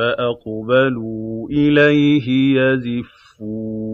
فَأَقْبَلُوا إِلَيْهِ يَزِفُّونَ.